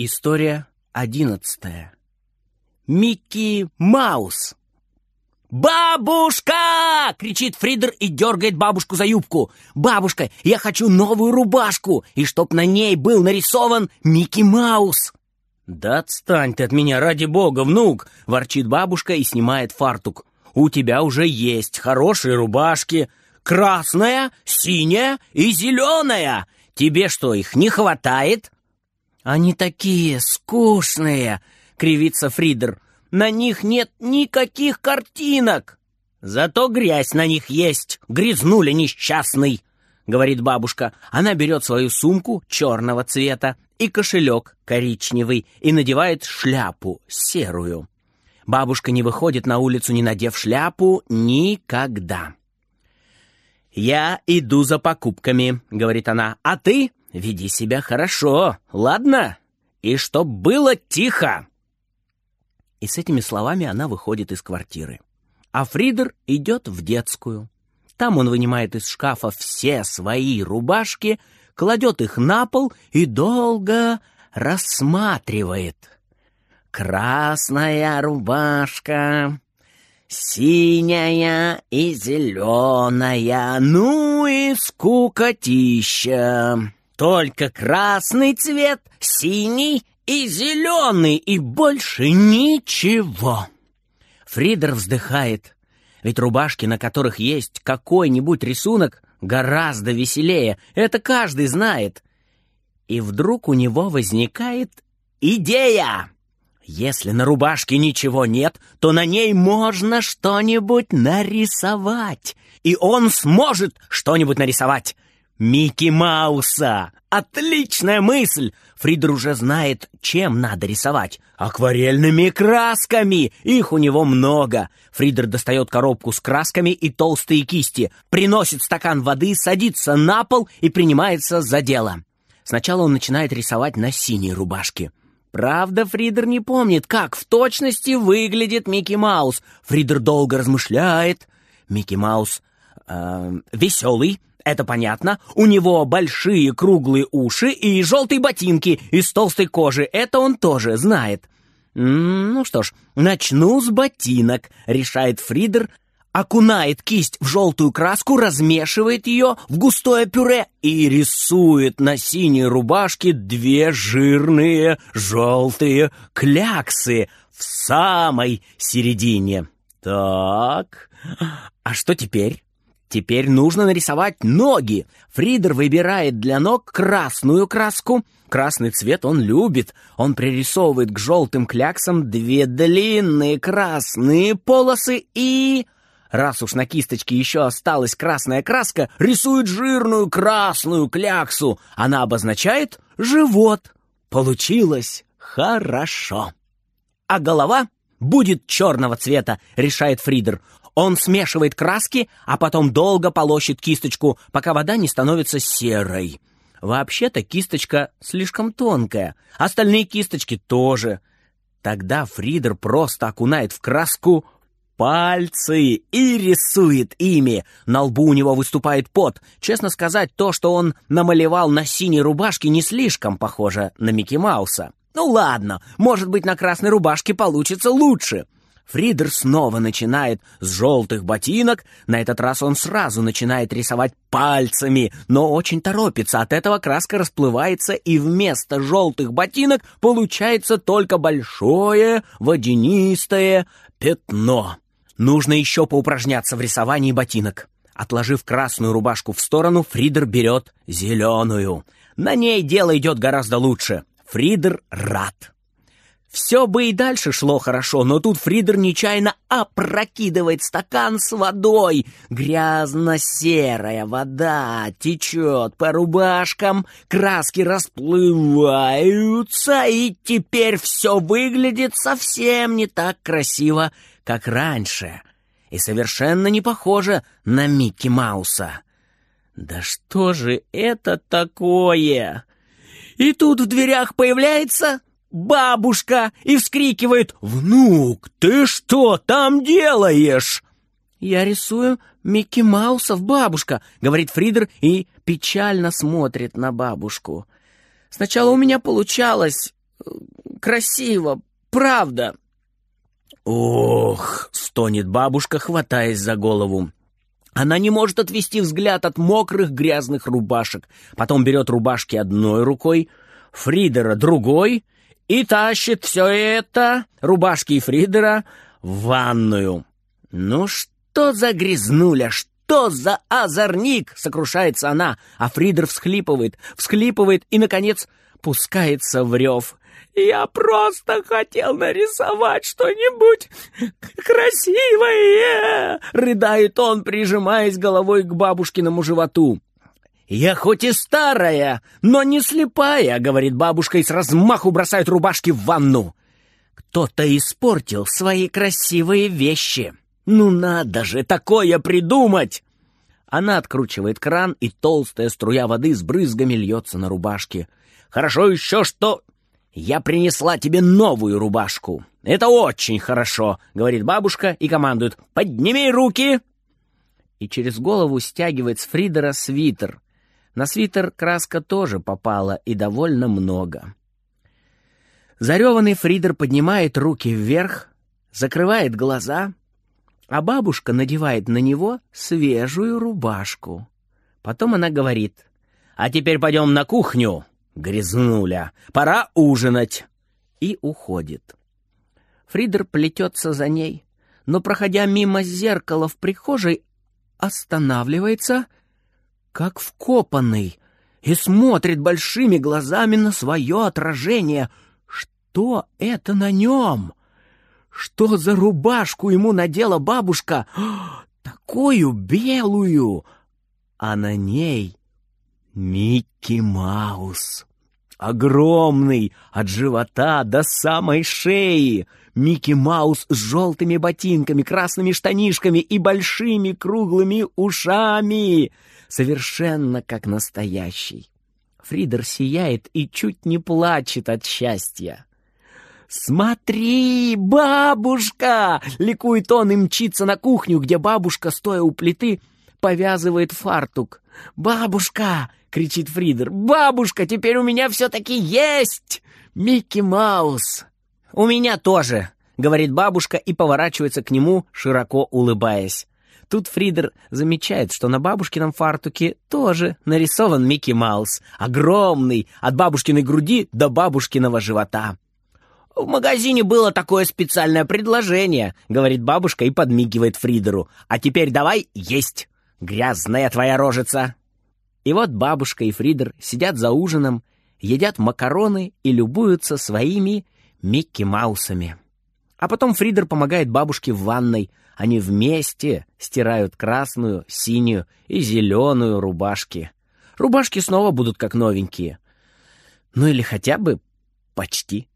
История одиннадцатая. Микки Маус. «Бабушка!» — кричит Фридер и дергает бабушку за юбку. «Бабушка, я хочу новую рубашку, и чтоб на ней был нарисован Микки Маус!» «Да отстань ты от меня, ради бога, внук!» — ворчит бабушка и снимает фартук. «У тебя уже есть хорошие рубашки. Красная, синяя и зеленая. Тебе что, их не хватает?» «Они такие скучные!» — кривится Фридер. «На них нет никаких картинок!» «Зато грязь на них есть! Грязнули несчастный!» — говорит бабушка. Она берет свою сумку черного цвета и кошелек коричневый и надевает шляпу серую. Бабушка не выходит на улицу, не надев шляпу, никогда. «Я иду за покупками», — говорит она, — «а ты Веди себя хорошо, ладно? И чтоб было тихо!» И с этими словами она выходит из квартиры. А Фридер идет в детскую. Там он вынимает из шкафа все свои рубашки, кладет их на пол и долго рассматривает. Красная рубашка, синяя и зеленая, ну и скукотища. Только красный цвет, синий и зеленый, и больше ничего. Фридер вздыхает, ведь рубашки, на которых есть какой-нибудь рисунок, гораздо веселее, это каждый знает. И вдруг у него возникает идея. Если на рубашке ничего нет, то на ней можно что-нибудь нарисовать. И он сможет что-нибудь нарисовать. Микки Мауса! Отличная мысль! Фридер уже знает, чем надо рисовать. Акварельными красками! Их у него много. Фридер достает коробку с красками и толстые кисти, приносит стакан воды, садится на пол и принимается за дело. Сначала он начинает рисовать на синей рубашке. Правда, Фридер не помнит, как в точности выглядит Микки Маус. Фридер долго размышляет. Микки Маус э, веселый, это понятно. У него большие круглые уши и желтые ботинки из толстой кожи. Это он тоже знает. Ну что ж, начну с ботинок, решает Фридер, окунает кисть в желтую краску, размешивает ее в густое пюре и рисует на синей рубашке две жирные желтые кляксы в самой середине. Так, а что теперь? Теперь нужно нарисовать ноги. Фридер выбирает для ног красную краску. Красный цвет он любит. Он пририсовывает к желтым кляксам две длинные красные полосы и... Раз уж на кисточке еще осталась красная краска, рисует жирную красную кляксу. Она обозначает живот. Получилось хорошо. А голова будет черного цвета, решает Фридер. Он смешивает краски, а потом долго полощет кисточку, пока вода не становится серой. Вообще-то кисточка слишком тонкая, остальные кисточки тоже. Тогда Фридер просто окунает в краску пальцы и рисует ими. На лбу у него выступает пот. Честно сказать, то, что он намалевал на синей рубашке, не слишком похоже на Микки Мауса. Ну ладно, может быть, на красной рубашке получится лучше. Фридер снова начинает с желтых ботинок. На этот раз он сразу начинает рисовать пальцами, но очень торопится. От этого краска расплывается, и вместо желтых ботинок получается только большое водянистое пятно. Нужно еще поупражняться в рисовании ботинок. Отложив красную рубашку в сторону, Фридер берет зеленую. На ней дело идет гораздо лучше. Фридер рад. Все бы и дальше шло хорошо, но тут Фридер нечаянно опрокидывает стакан с водой. Грязно-серая вода течет по рубашкам, краски расплываются, и теперь все выглядит совсем не так красиво, как раньше, и совершенно не похоже на Микки Мауса. Да что же это такое? И тут в дверях появляется бабушка и вскрикивает «Внук, ты что там делаешь?» «Я рисую Микки Маусов, бабушка», — говорит Фридер и печально смотрит на бабушку. «Сначала у меня получалось, красиво, правда!» «Ох!» — стонет бабушка, хватаясь за голову. Она не может отвести взгляд от мокрых грязных рубашек. Потом берет рубашки одной рукой, Фридера другой и тащит все это, рубашки и Фридера, в ванную. «Ну что за грязнуля, что за озорник!» — сокрушается она, а Фридер всхлипывает, всхлипывает и, наконец, пускается в рев. «Я просто хотел нарисовать что-нибудь красивое!» — рыдает он, прижимаясь головой к бабушкиному животу. «Я хоть и старая, но не слепая», — говорит бабушка и с размаху бросает рубашки в ванну. «Кто-то испортил свои красивые вещи. Ну надо же такое придумать!» Она откручивает кран, и толстая струя воды с брызгами льется на рубашке. «Хорошо еще, что я принесла тебе новую рубашку. Это очень хорошо», — говорит бабушка и командует. «Подними руки!» И через голову стягивает с Фридера свитер. На свитер краска тоже попала, и довольно много. Зареванный Фридер поднимает руки вверх, закрывает глаза, а бабушка надевает на него свежую рубашку. Потом она говорит, «А теперь пойдем на кухню, грязнуля, пора ужинать!» И уходит. Фридер плетется за ней, но, проходя мимо зеркала в прихожей, останавливается, как вкопанный, и смотрит большими глазами на свое отражение. Что это на нем? Что за рубашку ему надела бабушка? Такую белую! А на ней Микки Маус. Огромный, от живота до самой шеи. Микки Маус с желтыми ботинками, красными штанишками и большими круглыми ушами. Совершенно как настоящий. Фридер сияет и чуть не плачет от счастья. «Смотри, бабушка!» — ликует он и мчится на кухню, где бабушка, стоя у плиты, повязывает фартук. «Бабушка!» — кричит Фридер. «Бабушка, теперь у меня все-таки есть Микки Маус!» «У меня тоже!» — говорит бабушка и поворачивается к нему, широко улыбаясь. Тут Фридер замечает, что на бабушкином фартуке тоже нарисован Микки Маус. Огромный, от бабушкиной груди до бабушкиного живота. «В магазине было такое специальное предложение», — говорит бабушка и подмигивает Фридеру. «А теперь давай есть, грязная твоя рожица». И вот бабушка и Фридер сидят за ужином, едят макароны и любуются своими Микки Маусами. А потом Фридер помогает бабушке в ванной. Они вместе стирают красную, синюю и зеленую рубашки. Рубашки снова будут как новенькие. Ну или хотя бы почти.